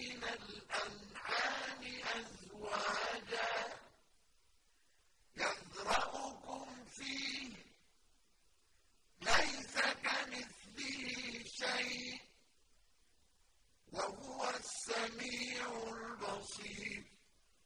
مِنَ الْأَمْرِ